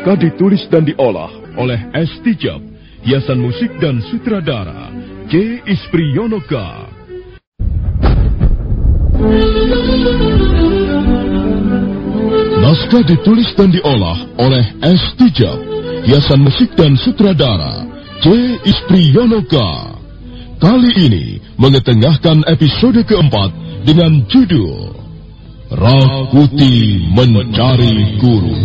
Naskah ditulis dan diolah oleh S. Tijab, hiasan musik dan sutradara J. Ispriyonoka. Naskah ditulis dan diolah oleh S. Tijab, hiasan musik dan sutradara J. Ispriyonoka. Kali ini mengetengahkan episode keempat dengan judul Rakuti Mencari Guru.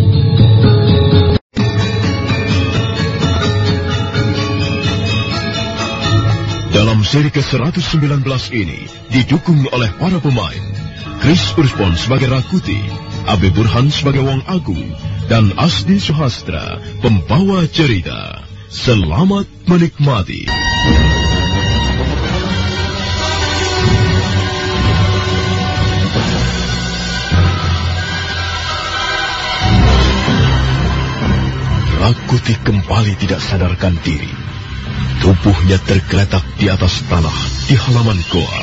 Dalam seri ke-119 ini didukung oleh para pemain Chris Urspon sebagai Rakuti, Abe Burhan sebagai Wong Agung, dan Asdi Suhastra, pembawa cerita. Selamat menikmati. Rakuti kembali tidak sadarkan diri. Tubuhnya tergeletak di atas tanah di halaman goa.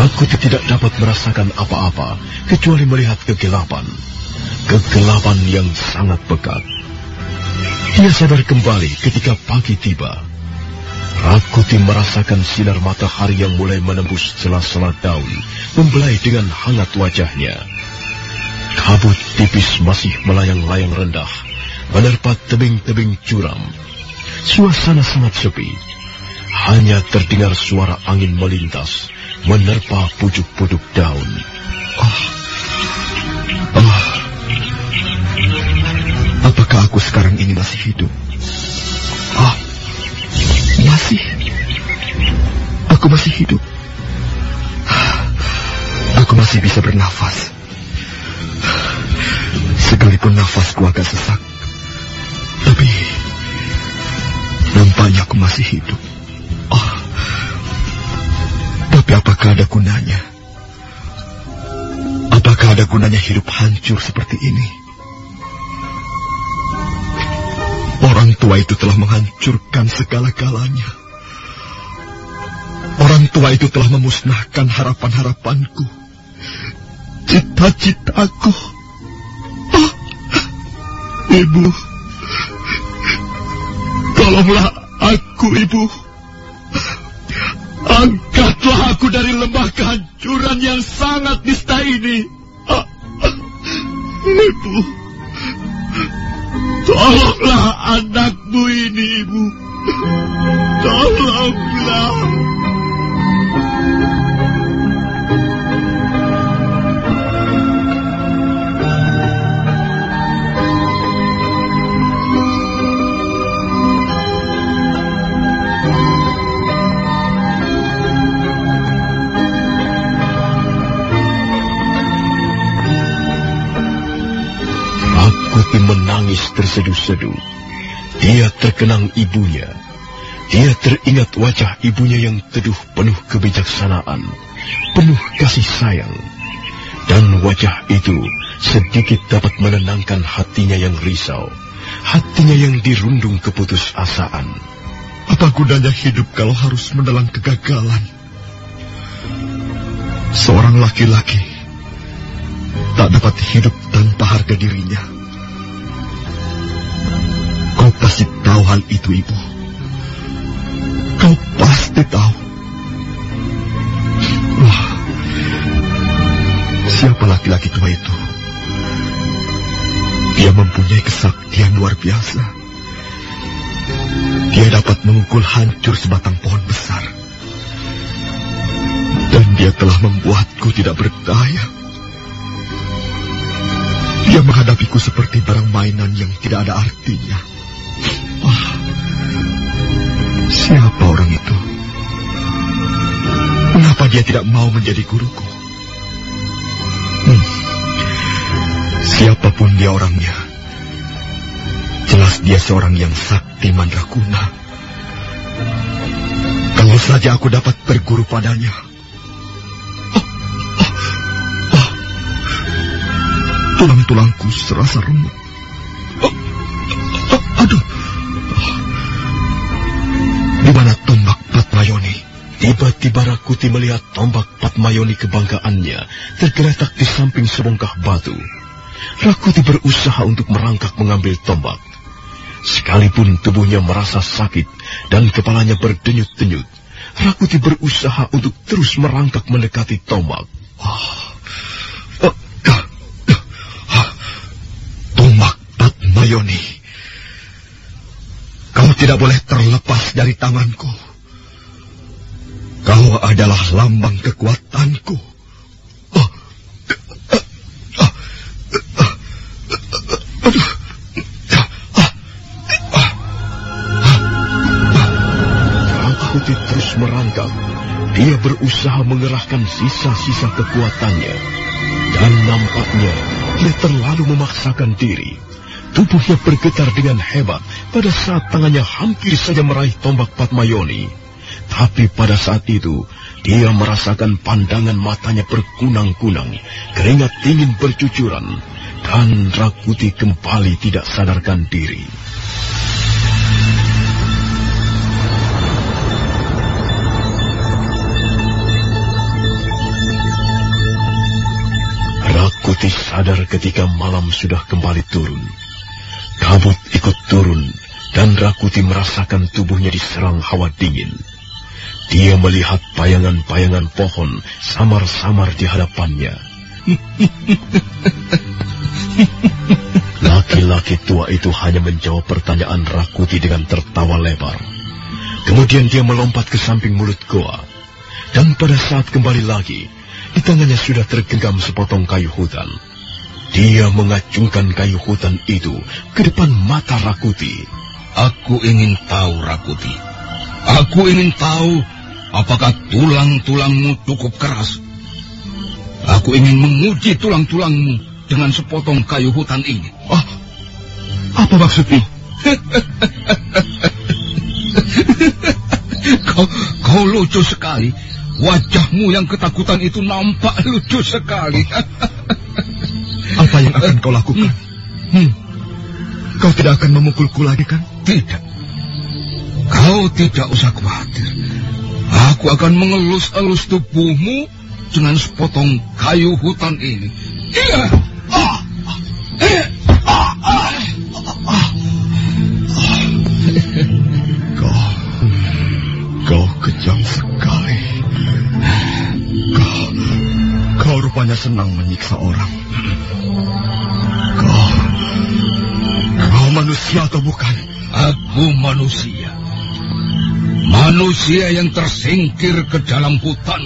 Rakuti tidak dapat merasakan apa-apa kecuali melihat kegelapan. Kegelapan yang sangat pekat. Dia sadar kembali ketika pagi tiba. Rakuti merasakan sinar matahari yang mulai menembus sela-sela daun, membelai dengan hangat wajahnya. Kabut tipis masih melayang-layang rendah, menerpa tebing-tebing curam. Suasana sangat sepi. Hanya terdengar suara angin melintas, menerpa pucuk-pucuk daun. Oh. Oh. Apakah aku sekarang ini masih hidup? Oh. Masih. Aku masih hidup. Aku masih bisa bernafas. Sekalipun nafasku agak sesak. Nampaknya aku masih hidup. Oh. Tapi apakah ada gunanya? Apakah ada gunanya hidup hancur seperti ini? Orang tua itu telah menghancurkan segala-galanya. Orang tua itu telah memusnahkan harapan-harapanku, cita-citaku. Oh, ibu, tolonglah aku, ibu. Angkatlah aku dari lembah kehancuran yang sangat nista ini. Ibu, tolonglah anakmu ini, ibu. Tolonglah. Menangis terseduh-seduh. Dia terkenang ibunya. Dia teringat wajah ibunya yang teduh penuh kebijaksanaan, penuh kasih sayang. Dan wajah itu sedikit dapat menenangkan hatinya yang risau, hatinya yang dirundung keputusasaan. Apa gunanya hidup kalau harus menelan kegagalan? Seorang laki-laki tak dapat hidup tanpa harga dirinya. Kau pasti tahu hal itu, Ibu. Kau pasti tahu. Wah, siapa laki-laki tua itu? Dia mempunyai kesaktian luar biasa. Dia dapat memukul hancur sebatang pohon besar. Dan dia telah membuatku tidak berdaya. Dia menghadapiku seperti barang mainan yang tidak ada artinya. Wah, siapa orang itu? Mengapa dia tidak mau menjadi guruku? Hmm. Siapa pun dia orangnya, jelas dia seorang yang sakti mandraguna. Kalau saja aku dapat berguru padanya. Oh, oh, oh. Tulang-tulangku serasa remuk. Aduh. Di mana tombak Patmayoni? Tiba-tiba Rakuti melihat tombak Patmayoni kebanggaannya tergeletak di samping sebongkah batu. Rakuti berusaha untuk merangkak mengambil tombak. Sekalipun tubuhnya merasa sakit dan kepalanya berdenyut-denyut, Rakuti berusaha untuk terus merangkak mendekati tombak. Oh, ah, ah, tombak Patmayoni. Kau tidak boleh terlepas dari tanganku. Kau adalah lambang kekuatanku. Oh, terus merangkak. Dia berusaha mengerahkan sisa-sisa kekuatannya. Dan nampaknya dia terlalu memaksakan diri. Tubuhnya bergetar dengan hebat pada saat tangannya hampir saja meraih tombak Patmayoni. Tapi pada saat itu, dia merasakan pandangan matanya berkunang-kunang, keringat dingin bercucuran, dan Rakuti kembali tidak sadarkan diri. Rakuti sadar ketika malam sudah kembali turun. Kabut ikut turun, dan Rakuti merasakan tubuhnya diserang hawa dingin. Dia melihat bayangan-bayangan pohon samar-samar di hadapannya. Laki-laki tua itu hanya menjawab pertanyaan Rakuti dengan tertawa lebar. Kemudian dia melompat ke samping mulut goa. Dan pada saat kembali lagi, di tangannya sudah tergenggam sepotong kayu hutan. Dia mengacungkan kayu hutan itu ke depan mata Rakuti. Aku ingin tahu, Rakuti. Aku ingin tahu apakah tulang-tulangmu cukup keras. Aku ingin menguji tulang-tulangmu dengan sepotong kayu hutan ini. Ah, apa maksudmu? kau, kau lucu sekali. Wajahmu yang ketakutan itu nampak lucu sekali. Apa yang akan kau lakukan? Hmm. Kau tidak akan memukulku lagi kan? Tidak. Kau tidak usah khawatir. Aku akan mengelus-elus tubuhmu dengan sepotong kayu hutan ini. Iya. Ah. Eh. Ah. Ah. Ah. Kau, kau kejam sekali. Kau, kau rupanya senang menyiksa orang. Kau, kau manusia atau bukan? Aku manusia. Manusia yang tersingkir ke dalam hutan.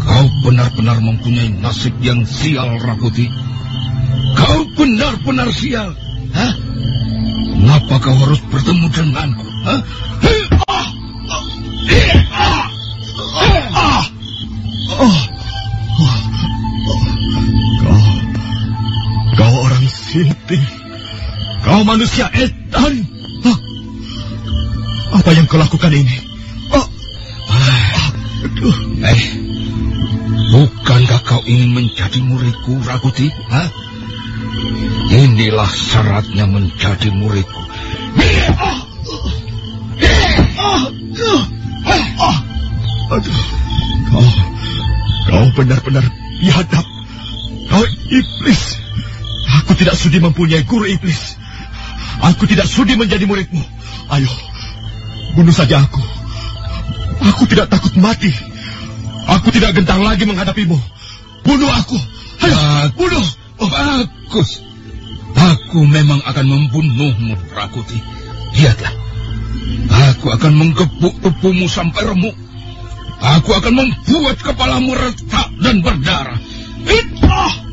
Kau benar-benar mempunyai nasib yang sial, Rakuti. Kau benar-benar sial. Hah? Mengapa kau harus bertemu denganku? Hah? Ah! Ah! Ah! Kau manusia edan. Hah? Apa yang kau lakukan ini? Oh. Aduh. Eh, bukankah kau ingin menjadi muridku, Rakuti? Hah? Inilah syaratnya menjadi muridku. Aduh, kau, kau benar-benar biadab. Kau iblis. Aku tidak sudi mempunyai guru iblis. Aku tidak sudi menjadi muridmu. Ayo, bunuh saja aku. Aku tidak takut mati. Aku tidak gentar lagi menghadapimu. Bunuh aku. Ayo, bunuh. Oh, bagus. Aku memang akan membunuhmu, Rakuti. Lihatlah. Aku akan menggebuk tubuhmu sampai remuk. Aku akan membuat kepalamu retak dan berdarah. Itah!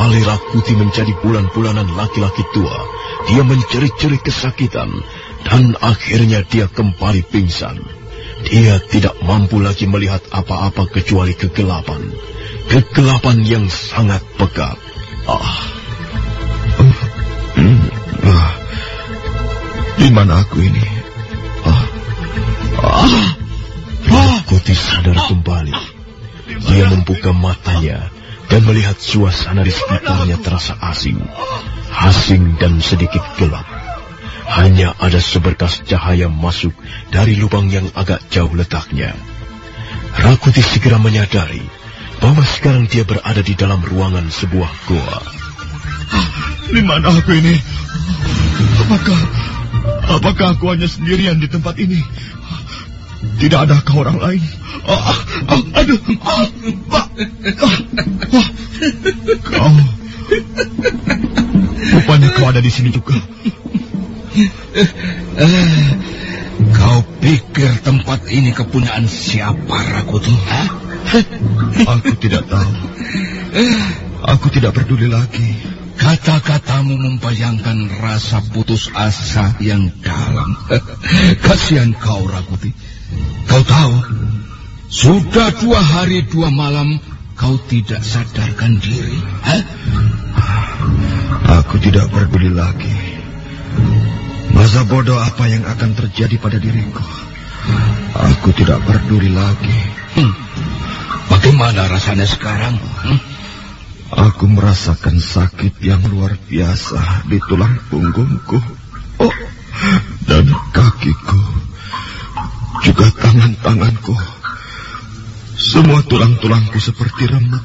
Kembali Rakuti menjadi bulan-bulanan laki-laki tua. Dia menjerit-jerit kesakitan dan akhirnya dia kembali pingsan. Dia tidak mampu lagi melihat apa-apa kecuali kegelapan. Kegelapan yang sangat pekat. Ah. Hmm. Ah. Di mana aku ini? Ah. Ah. Rakuti sadar kembali. Dia membuka matanya dan melihat suasana di sekitarnya terasa asing. Asing dan sedikit gelap. Hanya ada seberkas cahaya masuk dari lubang yang agak jauh letaknya. Rakuti segera menyadari bahwa sekarang dia berada di dalam ruangan sebuah goa. Di mana aku ini? Apakah apakah aku hanya sendirian di tempat ini? Tidak ada kau orang lain? Ah, ah, aduh, ah, ah, ah, kau, rupanya kau ada di sini juga. Kau pikir tempat ini kepunyaan siapa, Rakuti? Hah? Aku tidak tahu. Aku tidak peduli lagi. Kata-katamu membayangkan rasa putus asa yang dalam. Kasihan kau, Rakuti. Kau tahu, sudah dua hari dua malam kau tidak sadarkan diri. Hah? Aku tidak peduli lagi. Masa bodoh apa yang akan terjadi pada diriku? Aku tidak peduli lagi. Hmm. Bagaimana rasanya sekarang? Hmm? Aku merasakan sakit yang luar biasa di tulang punggungku. Oh, dan kakiku. Juga tangan-tanganku. Semua tulang-tulangku seperti remuk.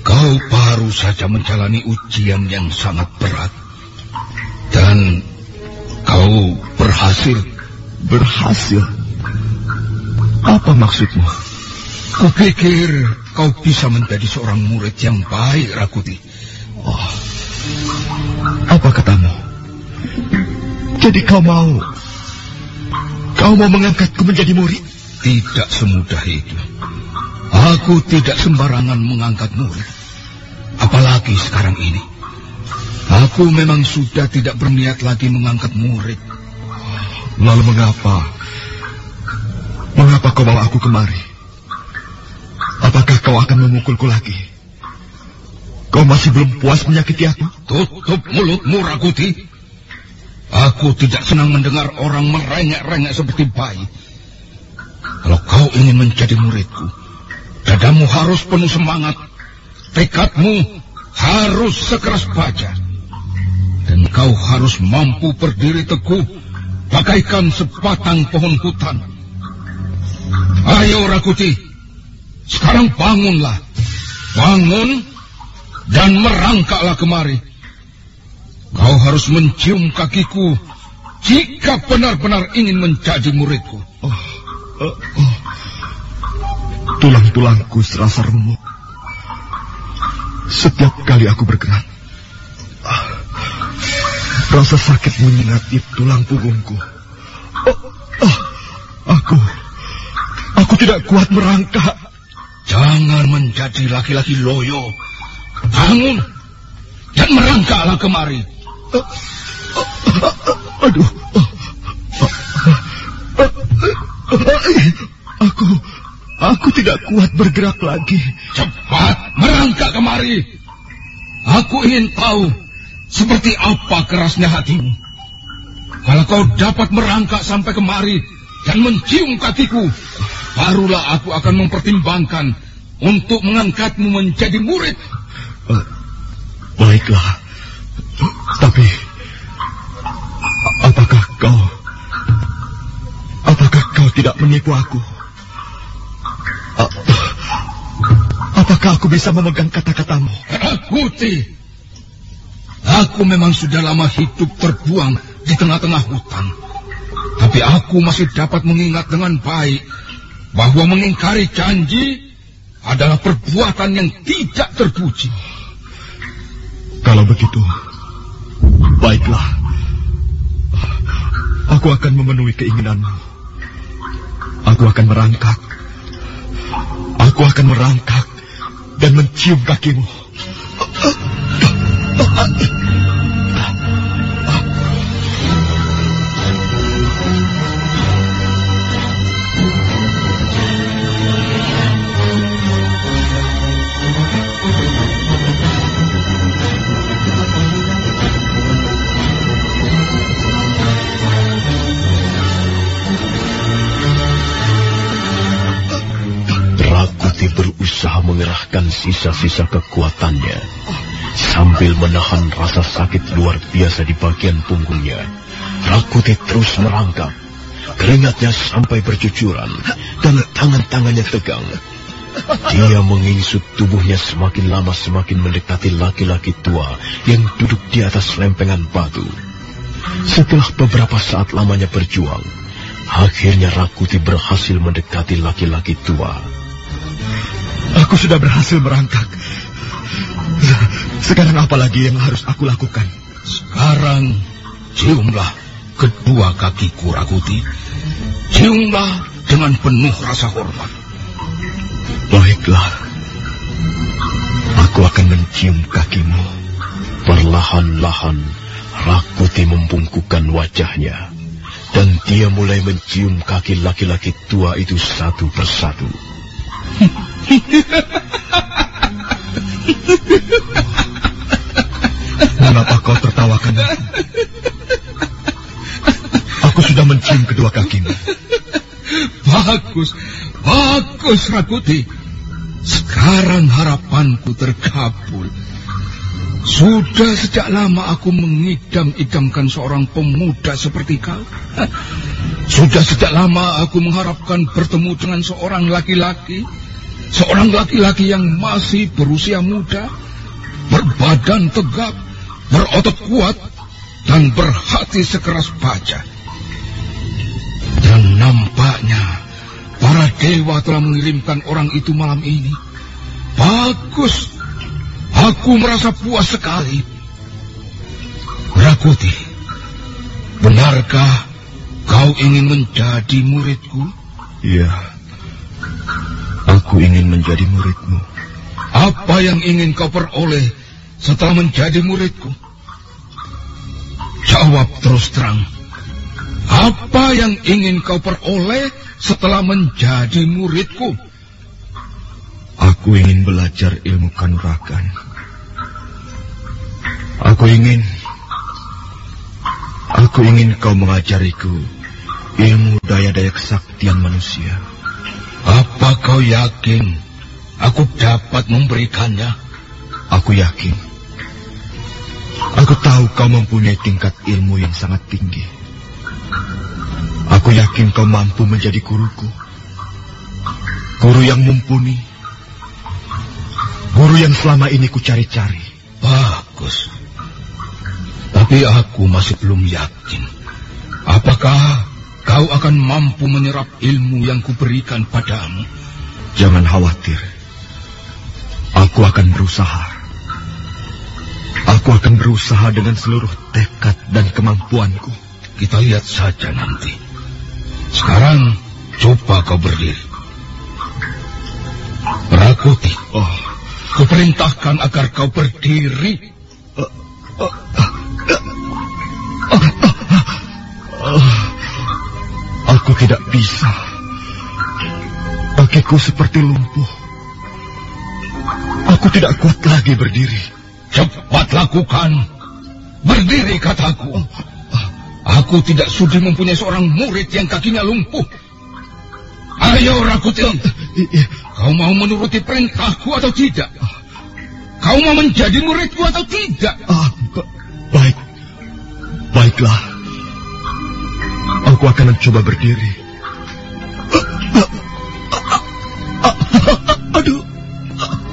Kau baru saja menjalani ujian yang sangat berat. Dan kau berhasil. Berhasil? Apa maksudmu? Kupikir kau bisa menjadi seorang murid yang baik, Rakuti. Oh, apa katamu? Jadi kau mau... Kau mau mengangkatku menjadi murid? Tidak semudah itu. Aku tidak sembarangan mengangkat murid. Apalagi sekarang ini. Aku memang sudah tidak berniat lagi mengangkat murid. Lalu mengapa? Mengapa kau bawa aku kemari? Apakah kau akan memukulku lagi? Kau masih belum puas menyakiti aku? Tutup mulutmu, Rakuti. Aku tidak senang mendengar orang merengek-rengek seperti bayi. kau ingin menjadi muridku, dadamu harus penuh semangat, tekadmu harus sekeras baja, dan kau harus mampu berdiri teguh bagaikan sebatang pohon hutan. Ayo Rakuti, sekarang bangunlah, bangun dan merangkaklah kemari. Kau harus mencium kakiku jika benar-benar ingin menjadi muridku. Oh, oh, oh. Tulang-tulangku serasa remuk. Setiap kali aku bergerak, ah, rasa sakit menyengat di tulang punggungku. Oh, oh, aku, aku tidak kuat merangkak. Jangan menjadi laki-laki loyo. Bangun dan merangkaklah kemari. Aduh. Aku, aku tidak kuat bergerak lagi. Cepat merangkak kemari. Aku ingin tahu seperti apa kerasnya hatimu. Kalau kau dapat merangkak sampai kemari dan mencium kakiku, barulah aku akan mempertimbangkan untuk mengangkatmu menjadi murid. Uh, baiklah. Menipu aku? Apakah aku bisa memegang kata-katamu? Rakuti, aku memang sudah lama hidup terbuang di tengah-tengah hutan. Tapi aku masih dapat mengingat dengan baik bahwa mengingkari janji adalah perbuatan yang tidak terpuji. Kalau begitu, baiklah. Aku akan memenuhi keinginanmu. Aku akan merangkak. Aku akan merangkak dan mencium kakimu. Mengerahkan sisa-sisa kekuatannya sambil menahan rasa sakit luar biasa di bagian punggungnya. Rakuti terus merangkak. Keringatnya sampai bercucuran dan tangan-tangannya tegang. Dia menginsut tubuhnya semakin lama semakin mendekati laki-laki tua yang duduk di atas lempengan batu. Setelah beberapa saat lamanya berjuang, akhirnya Rakuti berhasil mendekati laki-laki tua. Aku sudah berhasil merangkak. Sekarang apa lagi yang harus aku lakukan? Sekarang ciumlah kedua kakiku Rakuti. Ciumlah dengan penuh rasa hormat. Baiklah. Aku akan mencium kakimu. Perlahan-lahan Rakuti membungkukkan wajahnya. Dan dia mulai mencium kaki laki-laki tua itu satu persatu. Mengapa kau tertawakan aku? Aku sudah mencium kedua kakimu. Bagus, bagus Rakuti. Sekarang harapanku terkabul. Sudah sejak lama aku mengidam-idamkan seorang pemuda seperti kau. Sudah sejak lama aku mengharapkan bertemu dengan seorang laki-laki Seorang laki-laki yang masih berusia muda, berbadan tegap, berotot kuat, dan berhati sekeras baja. Dan nampaknya para dewa telah mengirimkan orang itu malam ini. Bagus, aku merasa puas sekali. Rakuti, benarkah kau ingin menjadi muridku? Iya. Aku ingin menjadi muridmu. Apa yang ingin kau peroleh setelah menjadi muridku? Jawab terus terang. Apa yang ingin kau peroleh setelah menjadi muridku? Aku ingin belajar ilmu kanuragan. Aku ingin... Aku ingin kau mengajariku ilmu daya-daya kesaktian manusia. Apa kau yakin aku dapat memberikannya? Aku yakin. Aku tahu kau mempunyai tingkat ilmu yang sangat tinggi. Aku yakin kau mampu menjadi guruku. Guru yang mumpuni. Guru yang selama ini ku cari-cari. Bagus. Tapi aku masih belum yakin. Apakah kau akan mampu menyerap ilmu yang kuberikan padamu? Jangan khawatir. Aku akan berusaha. Aku akan berusaha dengan seluruh tekad dan kemampuanku. Kita lihat saja nanti. Sekarang coba kau berdiri. Rakuti, Oh, kuperintahkan agar kau berdiri. aku tidak bisa. Kakiku seperti lumpuh. Aku tidak kuat lagi berdiri. Cepat lakukan. Berdiri kataku. Aku tidak sudi mempunyai seorang murid yang kakinya lumpuh. Ayo Rakuti, I- i- kau mau menuruti perintahku atau tidak? Kau mau menjadi muridku atau tidak? Ah, ba- baik. Baiklah. Aku akan mencoba berdiri. Aduh.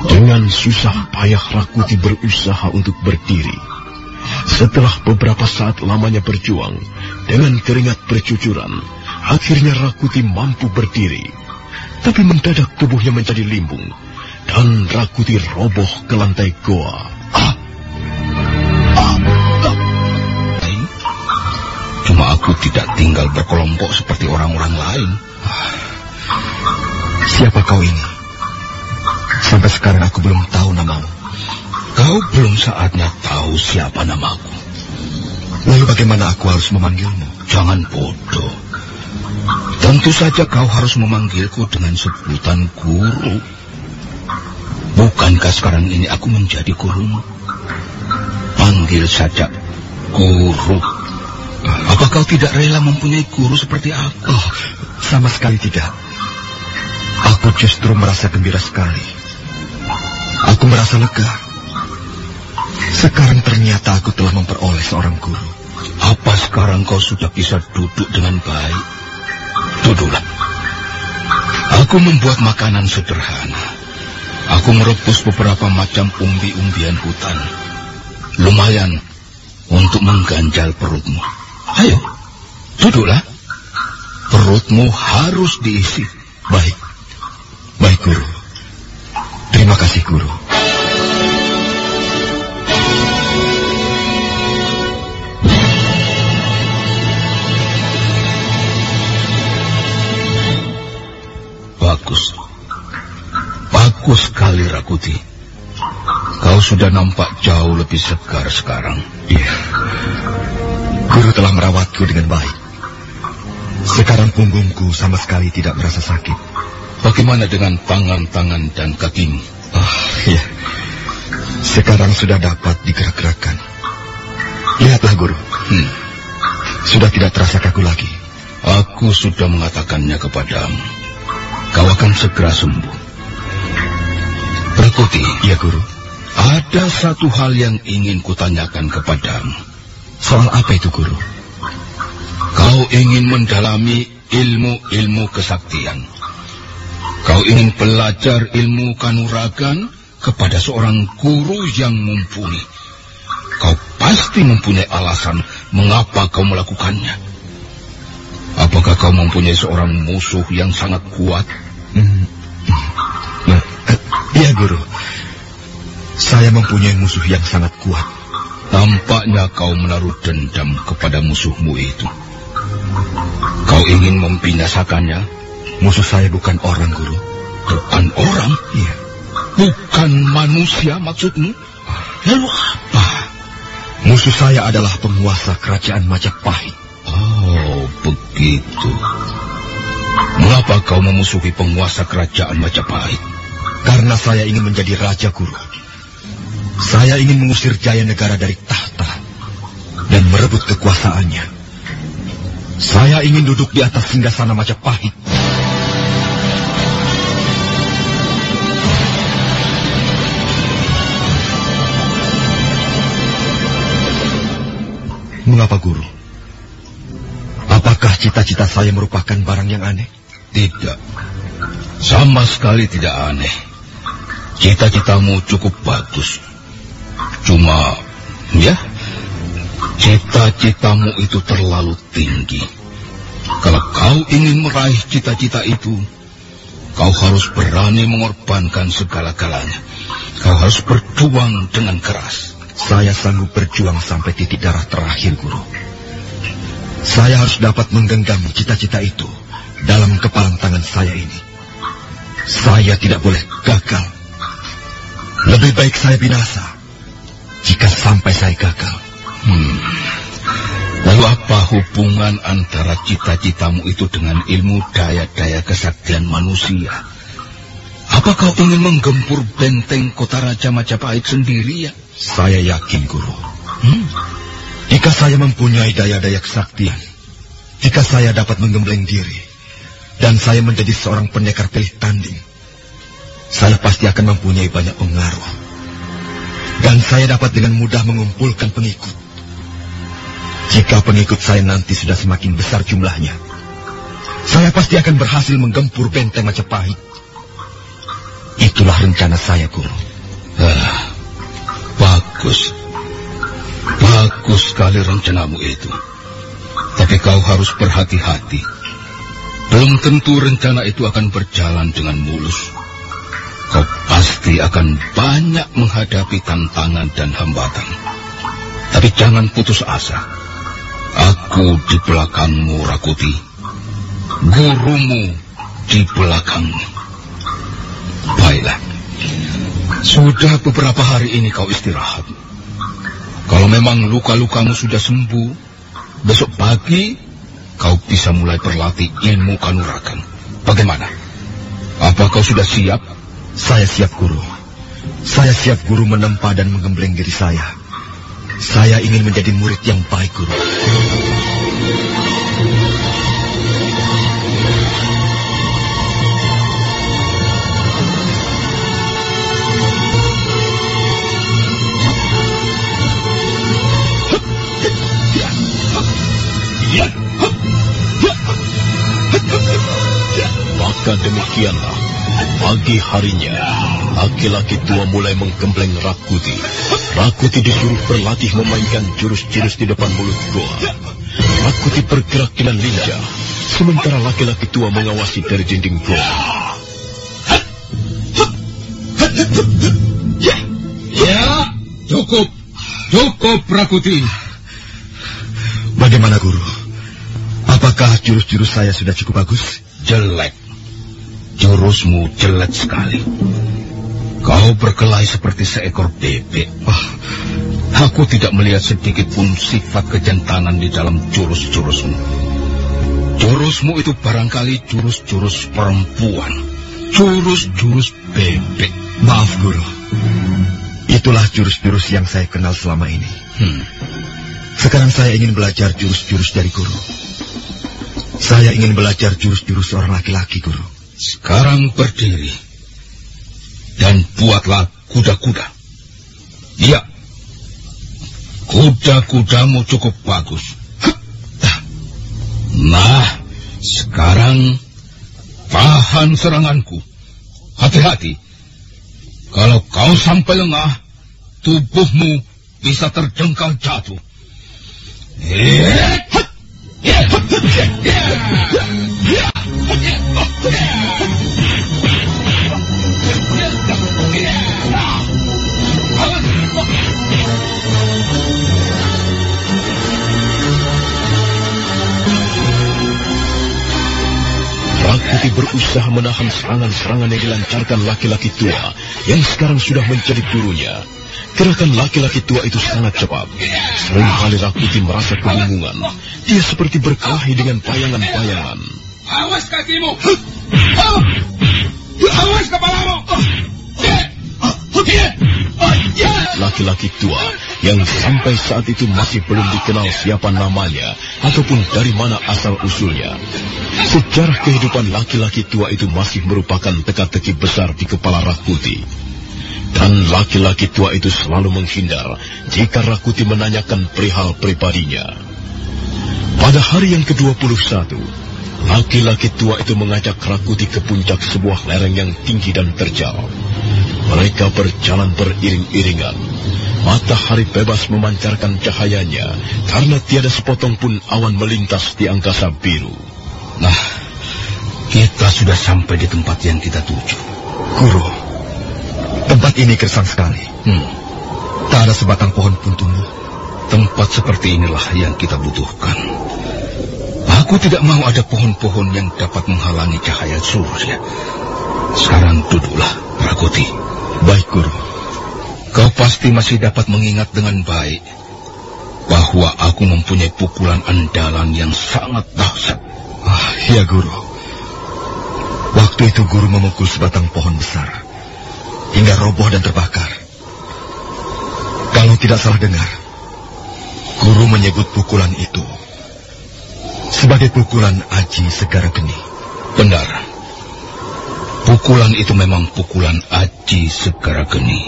Dengan susah payah Rakuti berusaha untuk berdiri. Setelah beberapa saat lamanya berjuang, dengan keringat bercucuran, akhirnya Rakuti mampu berdiri. Tapi mendadak tubuhnya menjadi limbung, dan Rakuti roboh ke lantai goa. Ah, Cuma aku tidak tinggal berkelompok seperti orang-orang lain. Siapa kau ini? Sampai sekarang aku belum tahu namamu. Kau belum saatnya tahu siapa namaku. Lalu bagaimana aku harus memanggilmu? Jangan bodoh. Tentu saja kau harus memanggilku dengan sebutan guru. Bukankah sekarang ini aku menjadi gurumu? Panggil saja guru. Apa kau tidak rela mempunyai guru seperti aku? Oh, sama sekali tidak. Aku justru merasa gembira sekali. Aku merasa lega. Sekarang ternyata aku telah memperoleh seorang guru. Apa sekarang kau sudah bisa duduk dengan baik? Duduklah. Aku membuat makanan sederhana. Aku merebus beberapa macam umbi-umbian hutan. Lumayan untuk mengganjal perutmu. Ayo, duduklah. Perutmu harus diisi. Baik. Baik, guru. Terima kasih, guru. Bagus. Bagus sekali, Rakuti. Kau sudah nampak jauh lebih segar sekarang. Iya. Guru telah merawatku dengan baik. Sekarang punggungku sama sekali tidak merasa sakit. Bagaimana dengan tangan-tangan dan kakimu? Oh, iya. Sekarang sudah dapat digerak-gerakkan. Lihatlah, guru. Hmm, Sudah tidak terasa kaku lagi. aku sudah mengatakannya kepadamu. Kau akan segera sembuh. Rakuti, Iya, guru. Ada satu hal yang ingin kutanyakan kepadamu. Soal apa itu, guru? Kau ingin mendalami ilmu-ilmu kesaktian. Kau ingin belajar ilmu kanuragan kepada seorang guru yang mumpuni. Kau pasti mempunyai alasan mengapa kau melakukannya. Apakah kau mempunyai seorang musuh yang sangat kuat? Hmm. Eh, iya, guru. Saya mempunyai musuh yang sangat kuat. Tampaknya kau menaruh dendam kepada musuhmu itu. Kau ingin membinasakannya? Musuh saya bukan orang, guru. Bukan orang, Iya. bukan manusia maksudmu? Lalu apa? Musuh saya adalah penguasa kerajaan Majapahit. Oh, begitu. Mengapa kau memusuhi penguasa kerajaan Majapahit? Karena saya ingin menjadi raja, guru. Saya ingin mengusir Jaya Negara dari tahta dan merebut kekuasaannya. Saya ingin duduk di atas singgasana Majapahit. Mengapa guru? Apakah cita-cita saya merupakan barang yang aneh? Tidak. Sama sekali tidak aneh. Cita-citamu cukup bagus. Cuma, ya, cita-citamu itu terlalu tinggi. Kalau kau ingin meraih cita-cita itu, kau harus berani mengorbankan segala-galanya. Kau harus berjuang dengan keras. Saya sanggup berjuang sampai titik darah terakhir, Guru. Saya harus dapat menggenggam cita-cita itu dalam kepalan tangan saya ini. Saya tidak boleh gagal. Lebih baik saya binasa jika sampai saya gagal. Hmm. Lalu apa hubungan antara cita-citamu itu dengan ilmu daya-daya kesaktian manusia? Apa kau ingin menggempur benteng kota Raja Majapahit sendiri ya? Saya yakin, Guru. Hmm? Jika saya mempunyai daya-daya kesaktian, jika saya dapat menggembleng diri, dan saya menjadi seorang pendekar pilih tanding, saya pasti akan mempunyai banyak pengaruh. Dan saya dapat dengan mudah mengumpulkan pengikut. Jika pengikut saya nanti sudah semakin besar jumlahnya, saya pasti akan berhasil menggempur benteng Majapahit. Itulah rencana saya, Guru. Ah, bagus. Bagus sekali rencanamu itu. Tapi kau harus berhati-hati. Belum tentu rencana itu akan berjalan dengan mulus. Pasti akan banyak menghadapi tantangan dan hambatan. Tapi jangan putus asa. Aku di belakangmu, Rakuti. Gurumu di belakangmu. Baiklah. Sudah beberapa hari ini kau istirahat. Kalau memang luka-lukamu sudah sembuh, besok pagi kau bisa mulai berlatih ilmu kanuragan. Bagaimana? Apa kau sudah siap? Saya siap, Guru. Saya siap, Guru, menempa dan menggembleng diri saya. Saya ingin menjadi murid yang baik, Guru. Maka demikianlah, pagi harinya, laki-laki tua mulai menggembleng Rakuti. Rakuti disuruh berlatih memainkan jurus-jurus di depan mulut goa. Rakuti bergerak dengan lincah, sementara laki-laki tua mengawasi dari dinding goa. Ya, cukup. Cukup, Rakuti. Bagaimana, Guru? Apakah jurus-jurus saya sudah cukup bagus? Jelek. Jurusmu jelek sekali. Kau berkelahi seperti seekor bebek. Oh, Aku tidak melihat sedikit pun sifat kejantanan di dalam jurus-jurusmu. Jurusmu itu barangkali jurus-jurus perempuan. Jurus-jurus bebek. maaf, Guru. Itulah jurus-jurus yang saya kenal selama ini. Hmm. Sekarang saya ingin belajar jurus-jurus dari Guru. Saya ingin belajar jurus-jurus seorang laki-laki, Guru. Sekarang berdiri. Dan buatlah kuda-kuda. Iya. Kuda-kudamu cukup bagus. Nah, sekarang tahan seranganku. Hati-hati. Kalau kau sampai lengah, tubuhmu bisa terjengkal jatuh. Eh, Rakuti berusaha menahan serangan-serangan yang dilancarkan laki-laki tua yang sekarang sudah menjadi gurunya. Gerakan laki-laki tua itu sangat cepat. Seringkali Rakuti merasa kebingungan. Dia seperti berkelahi dengan bayangan-bayangan. Awas kakimu! Awas kepalamu! Laki-laki tua yang sampai saat itu masih belum dikenal siapa namanya ataupun dari mana asal-usulnya. Sejarah kehidupan laki-laki tua itu masih merupakan teka-teki besar di kepala Rakuti. Dan laki-laki tua itu selalu menghindar jika Rakuti menanyakan perihal pribadinya. Pada hari yang ke-21, laki-laki tua itu mengajak Rakuti ke puncak sebuah lereng yang tinggi dan terjal. Mereka berjalan beriring-iringan. Matahari bebas memancarkan cahayanya karena tiada sepotong pun awan melintas di angkasa biru. Nah, kita sudah sampai di tempat yang kita tuju. Guru, tempat ini gersang sekali. Hmm, Tak ada sebatang pohon pun tumbuh. tempat seperti inilah yang kita butuhkan. Aku tidak mau ada pohon-pohon yang dapat menghalangi cahaya surya. Sekarang duduklah, Rakuti. Baik, Guru. Kau pasti masih dapat mengingat dengan baik bahwa aku mempunyai pukulan andalan yang sangat dahsyat. Ah, ya guru. Waktu itu guru memukul sebatang pohon besar. Hingga roboh dan terbakar. Kalau tidak salah dengar, guru menyebut pukulan itu sebagai pukulan Aji Segara Geni. Benar. Pukulan itu memang pukulan Aji Segara Geni.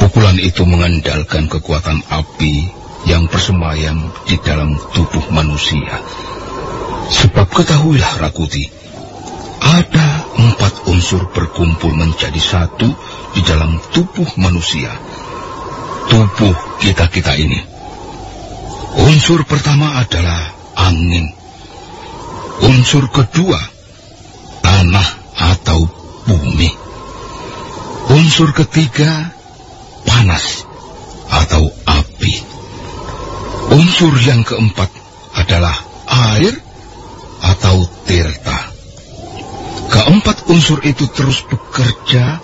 Pukulan itu mengandalkan kekuatan api yang bersemayam di dalam tubuh manusia. Sebab ketahuilah Rakuti, ada empat unsur berkumpul menjadi satu di dalam tubuh manusia. Tubuh kita-kita ini. Unsur pertama adalah angin. Unsur kedua, tanah atau bumi. Unsur ketiga, panas atau api. Unsur yang keempat adalah air atau tirta. Keempat unsur itu terus bekerja,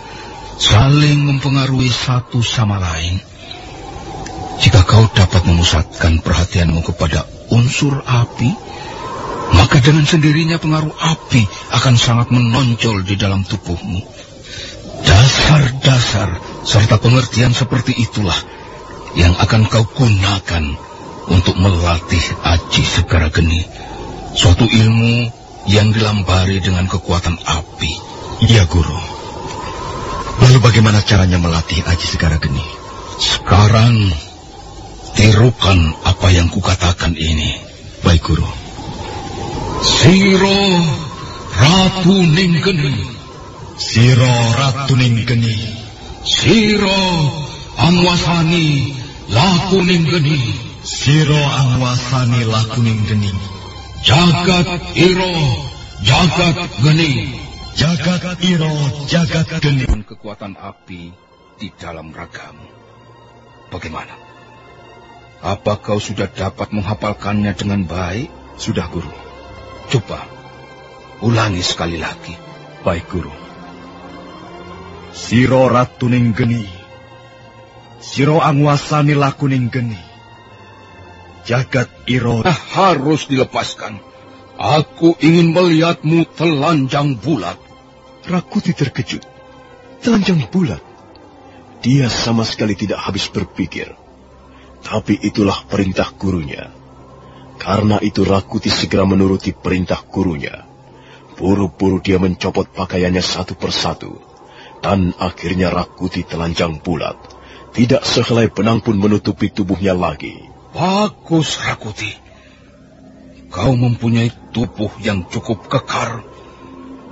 saling mempengaruhi satu sama lain. Jika kau dapat memusatkan perhatianmu kepada unsur api, maka dengan sendirinya pengaruh api akan sangat menonjol di dalam tubuhmu. Dasar-dasar serta pengertian seperti itulah yang akan kau gunakan untuk melatih aji segara geni. Suatu ilmu yang dilambari dengan kekuatan api. Iya guru. Lalu bagaimana caranya melatih Aji Segara Geni? Sekarang, tirukan apa yang kukatakan ini. Baik guru. Siro Ratu Ninggeni, Siro Ratuning Geni. Siro Angwasani Laku Ninggeni, Siro Angwasani Lakuning Geni. Jagat Iro Jagat Geni. Jagat Iro Jagat Geni. Kekuatan api di dalam ragamu. Bagaimana? Apa kau sudah dapat menghafalkannya dengan baik? Sudah guru. Coba, ulangi sekali lagi. Baik guru. Siro Ratuning Geni. Siro Angwasani Lakuning Geni. Jagat Iro Ah, harus dilepaskan. Aku ingin melihatmu telanjang bulat. Rakuti terkejut. Telanjang bulat. Dia sama sekali tidak habis berpikir. Tapi itulah perintah gurunya. Karena itu Rakuti segera menuruti perintah gurunya. Buru-buru dia mencopot pakaiannya satu persatu. Dan akhirnya Rakuti telanjang bulat. Tidak sehelai benang pun menutupi tubuhnya lagi. Bagus, Rakuti. Kau mempunyai tubuh yang cukup kekar.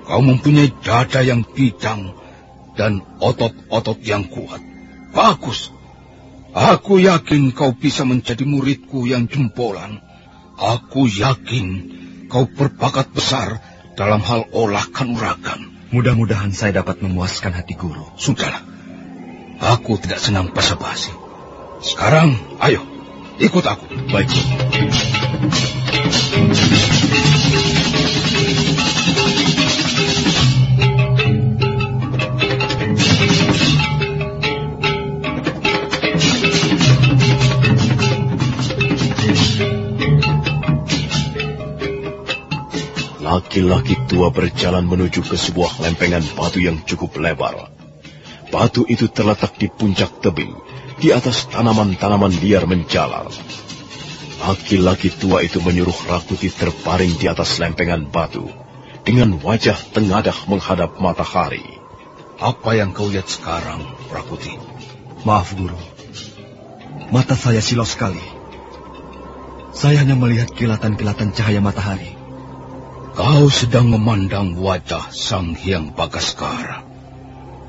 Kau mempunyai dada yang bidang dan otot-otot yang kuat. Bagus. Aku yakin kau bisa menjadi muridku yang jempolan. Aku yakin kau berbakat besar dalam hal olah kanuragan. Mudah-mudahan saya dapat memuaskan hati guru. Sudahlah. Aku tidak senang basa-basi. Sekarang, ayo, ikut aku. Baik. Laki-laki tua berjalan menuju ke sebuah lempengan batu yang cukup lebar. Batu itu terletak di puncak tebing, di atas tanaman-tanaman liar menjalar. Laki-laki tua itu menyuruh Rakuti terbaring di atas lempengan batu, dengan wajah tengadah menghadap matahari. Apa yang kau lihat sekarang, Prakuti? Maaf guru. Mata saya silau sekali. Saya hanya melihat kilatan-kilatan cahaya matahari. Kau sedang memandang wajah Sang Hyang Bagaskara.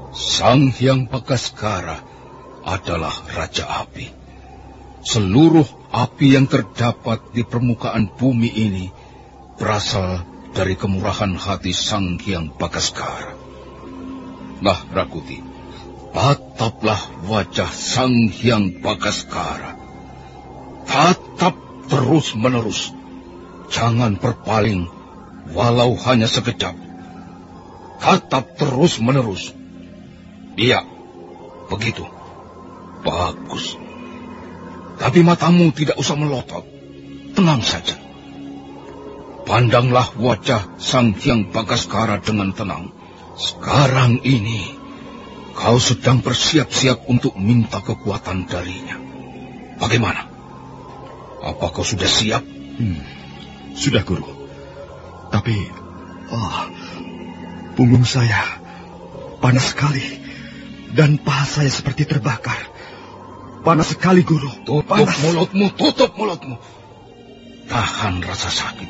Sang Hyang Bagaskara adalah Raja Api. Seluruh api yang terdapat di permukaan bumi ini berasal dari kemurahan hati Sang Hyang Bagaskara. Nah, Rakuti, tataplah wajah Sang Hyang Bagaskara. Tatap terus-menerus. Jangan berpaling, walau hanya sekejap. Tatap terus-menerus. Iya, begitu. Bagus. Tapi matamu tidak usah melotot. Tenang saja. Pandanglah wajah Sang Hyang Bagaskara dengan tenang. Sekarang ini, kau sedang bersiap-siap untuk minta kekuatan darinya. Bagaimana? Apa kau sudah siap? Hmm, sudah, Guru. Tapi, oh, punggung saya panas sekali. Dan paha saya seperti terbakar. Panas sekali, Guru. Tutup Panas. mulutmu, tutup mulutmu. Tahan rasa sakit.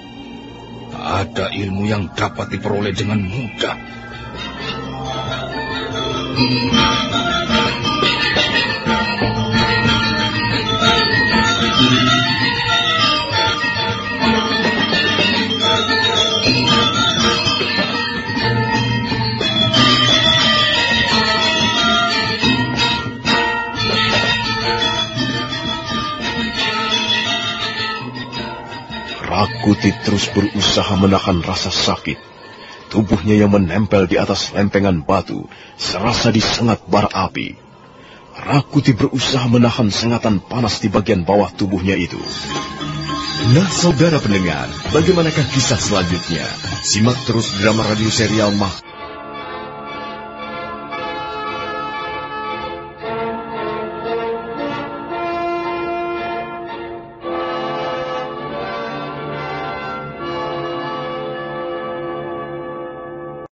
Tak ada ilmu yang dapat diperoleh dengan mudah. Rakuti terus berusaha menahan rasa sakit. Tubuhnya yang menempel di atas lempengan batu serasa disengat bara api. Rakuti berusaha menahan sengatan panas di bagian bawah tubuhnya itu. Nah, saudara pendengar, bagaimanakah kisah selanjutnya? Simak terus drama radio serial Mah